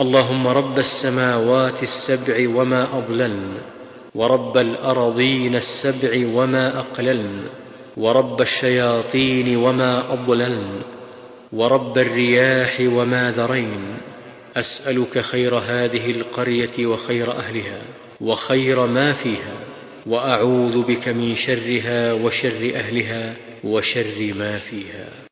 اللهم رب السماوات السبع وما اضللن ورب الأرضين السبع وما اقللن ورب الشياطين وما اضللن ورب الرياح وما ذرين. أسألك خير هذه القرية وخير أهلها وخير ما فيها وأعوذ بك من شرها وشر أهلها وشر ما فيها.